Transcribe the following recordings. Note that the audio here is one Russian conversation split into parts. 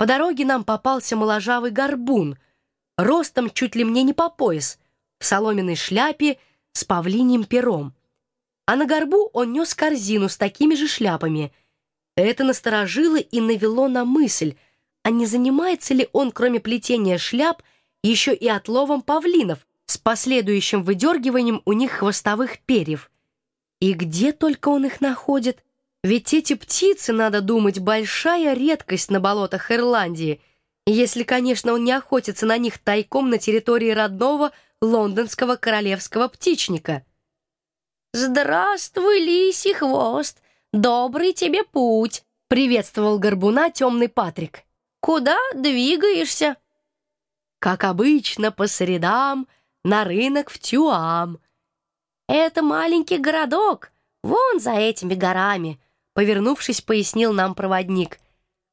По дороге нам попался моложавый горбун, ростом чуть ли мне не по пояс, в соломенной шляпе с павлиним пером. А на горбу он нес корзину с такими же шляпами. Это насторожило и навело на мысль, а не занимается ли он, кроме плетения шляп, еще и отловом павлинов с последующим выдергиванием у них хвостовых перьев. И где только он их находит? Ведь эти птицы, надо думать, большая редкость на болотах Ирландии, если, конечно, он не охотится на них тайком на территории родного лондонского королевского птичника. «Здравствуй, лисий хвост! Добрый тебе путь!» — приветствовал горбуна темный Патрик. «Куда двигаешься?» «Как обычно, по средам, на рынок в Тюам». «Это маленький городок, вон за этими горами», Повернувшись, пояснил нам проводник.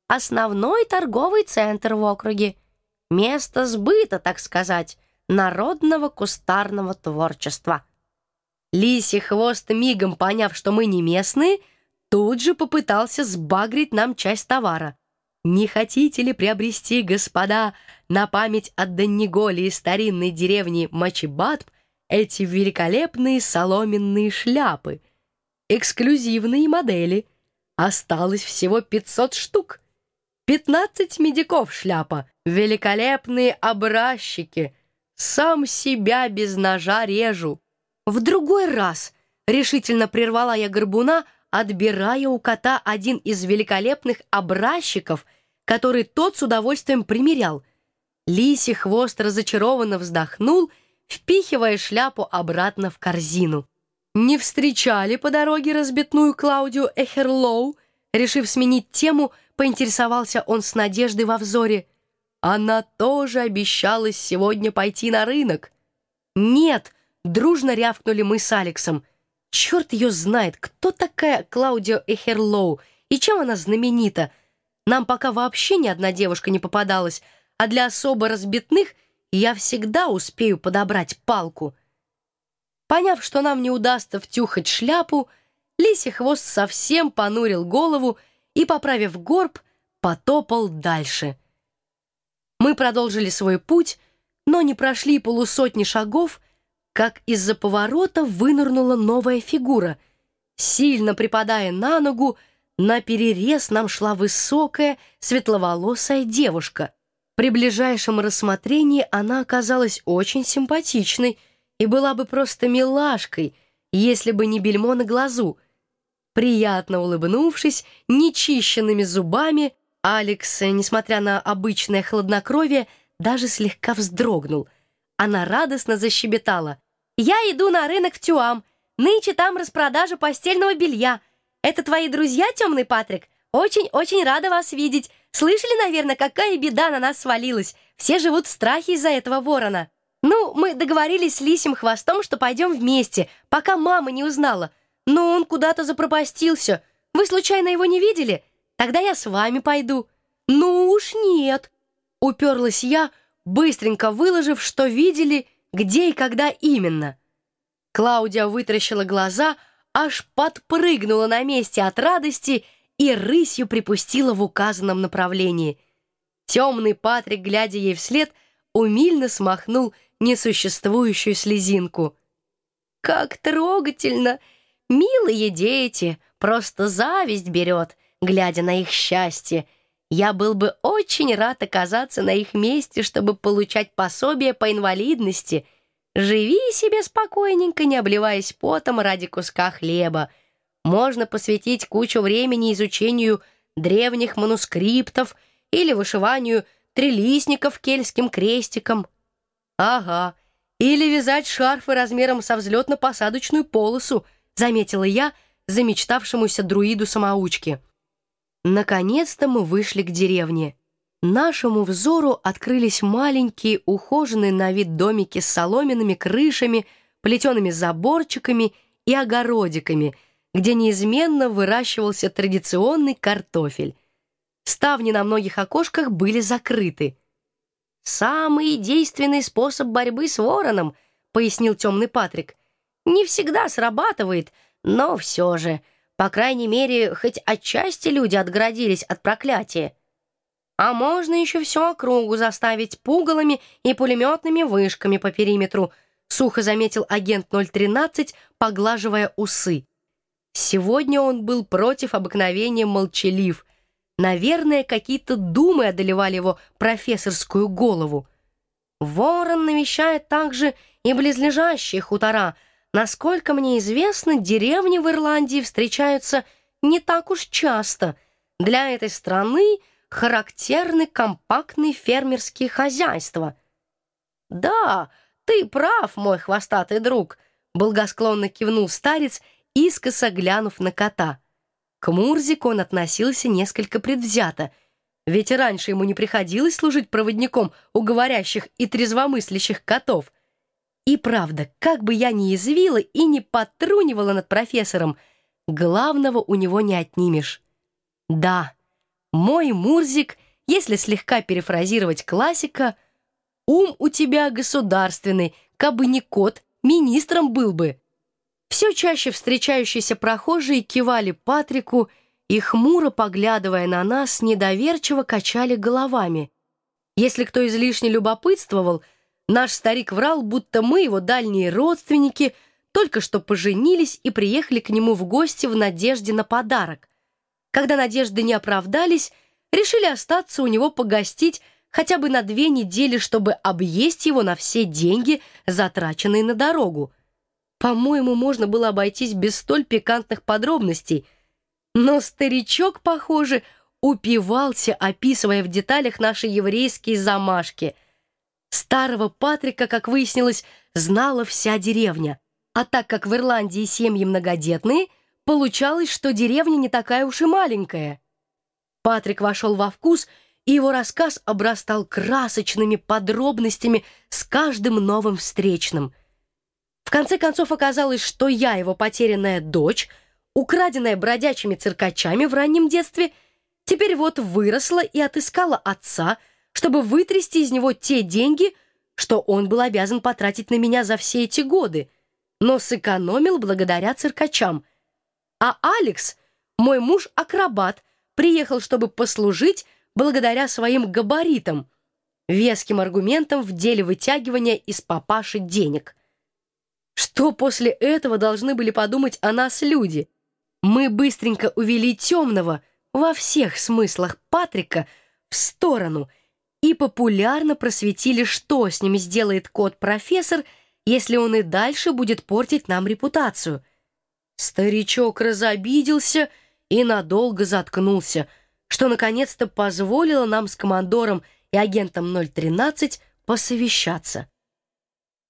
«Основной торговый центр в округе. Место сбыта, так сказать, народного кустарного творчества». Лисий хвост, мигом поняв, что мы не местные, тут же попытался сбагрить нам часть товара. «Не хотите ли приобрести, господа, на память от Данниголи и старинной деревни Мачибатб эти великолепные соломенные шляпы?» эксклюзивные модели. Осталось всего 500 штук. 15 медиков шляпа, великолепные образчики. Сам себя без ножа режу. В другой раз решительно прервала я горбуна, отбирая у кота один из великолепных образчиков, который тот с удовольствием примерял. Лисий хвост разочарованно вздохнул, впихивая шляпу обратно в корзину. Не встречали по дороге разбитную Клаудию Эхерлоу? Решив сменить тему, поинтересовался он с надеждой во взоре. Она тоже обещалась сегодня пойти на рынок. Нет, дружно рявкнули мы с Алексом. Черт ее знает, кто такая Клаудио Эхерлоу и чем она знаменита. Нам пока вообще ни одна девушка не попадалась, а для особо разбитных я всегда успею подобрать палку — Поняв, что нам не удастся втюхать шляпу, лисий хвост совсем понурил голову и, поправив горб, потопал дальше. Мы продолжили свой путь, но не прошли полусотни шагов, как из-за поворота вынырнула новая фигура. Сильно припадая на ногу, на перерез нам шла высокая, светловолосая девушка. При ближайшем рассмотрении она оказалась очень симпатичной — и была бы просто милашкой, если бы не бельмо на глазу. Приятно улыбнувшись, нечищенными зубами, Алекс, несмотря на обычное хладнокровие, даже слегка вздрогнул. Она радостно защебетала. «Я иду на рынок в Тюам. Нынче там распродажа постельного белья. Это твои друзья, темный Патрик? Очень-очень рада вас видеть. Слышали, наверное, какая беда на нас свалилась? Все живут в страхе из-за этого ворона». «Ну, мы договорились с Лисим Хвостом, что пойдем вместе, пока мама не узнала. Но он куда-то запропастился. Вы случайно его не видели? Тогда я с вами пойду». «Ну уж нет», — уперлась я, быстренько выложив, что видели, где и когда именно. Клаудия вытаращила глаза, аж подпрыгнула на месте от радости и рысью припустила в указанном направлении. Темный Патрик, глядя ей вслед, умильно смахнул несуществующую слезинку. «Как трогательно! Милые дети! Просто зависть берет, глядя на их счастье. Я был бы очень рад оказаться на их месте, чтобы получать пособие по инвалидности. Живи себе спокойненько, не обливаясь потом ради куска хлеба. Можно посвятить кучу времени изучению древних манускриптов или вышиванию трилистников кельтским крестиком». «Ага, или вязать шарфы размером со взлетно-посадочную полосу», заметила я замечтавшемуся друиду-самоучке. Наконец-то мы вышли к деревне. Нашему взору открылись маленькие, ухоженные на вид домики с соломенными крышами, плетеными заборчиками и огородиками, где неизменно выращивался традиционный картофель. Ставни на многих окошках были закрыты — «Самый действенный способ борьбы с вороном», — пояснил темный Патрик. «Не всегда срабатывает, но все же, по крайней мере, хоть отчасти люди отгородились от проклятия». А можно еще всю округу заставить пугалами и пулеметными вышками по периметру, сухо заметил агент 013, поглаживая усы. Сегодня он был против обыкновения молчалив. Наверное, какие-то думы одолевали его профессорскую голову. Ворон навещает также и близлежащие хутора. Насколько мне известно, деревни в Ирландии встречаются не так уж часто. Для этой страны характерны компактные фермерские хозяйства. «Да, ты прав, мой хвостатый друг», — благосклонно кивнул старец, искоса глянув на кота. К Мурзику он относился несколько предвзято, ведь раньше ему не приходилось служить проводником у говорящих и трезвомыслящих котов. И правда, как бы я ни язвила и не потрунивала над профессором, главного у него не отнимешь. Да, мой Мурзик, если слегка перефразировать классика, ум у тебя государственный, кабы не кот, министром был бы. Все чаще встречающиеся прохожие кивали Патрику и, хмуро поглядывая на нас, недоверчиво качали головами. Если кто излишне любопытствовал, наш старик врал, будто мы, его дальние родственники, только что поженились и приехали к нему в гости в надежде на подарок. Когда надежды не оправдались, решили остаться у него погостить хотя бы на две недели, чтобы объесть его на все деньги, затраченные на дорогу. По-моему, можно было обойтись без столь пикантных подробностей. Но старичок, похоже, упивался, описывая в деталях наши еврейские замашки. Старого Патрика, как выяснилось, знала вся деревня. А так как в Ирландии семьи многодетные, получалось, что деревня не такая уж и маленькая. Патрик вошел во вкус, и его рассказ обрастал красочными подробностями с каждым новым встречным — конце концов оказалось, что я, его потерянная дочь, украденная бродячими циркачами в раннем детстве, теперь вот выросла и отыскала отца, чтобы вытрясти из него те деньги, что он был обязан потратить на меня за все эти годы, но сэкономил благодаря циркачам. А Алекс, мой муж-акробат, приехал, чтобы послужить благодаря своим габаритам, веским аргументам в деле вытягивания из папаши денег. Что после этого должны были подумать о нас люди? Мы быстренько увели темного во всех смыслах Патрика в сторону и популярно просветили, что с ними сделает кот-профессор, если он и дальше будет портить нам репутацию. Старичок разобиделся и надолго заткнулся, что наконец-то позволило нам с командором и агентом 013 посовещаться.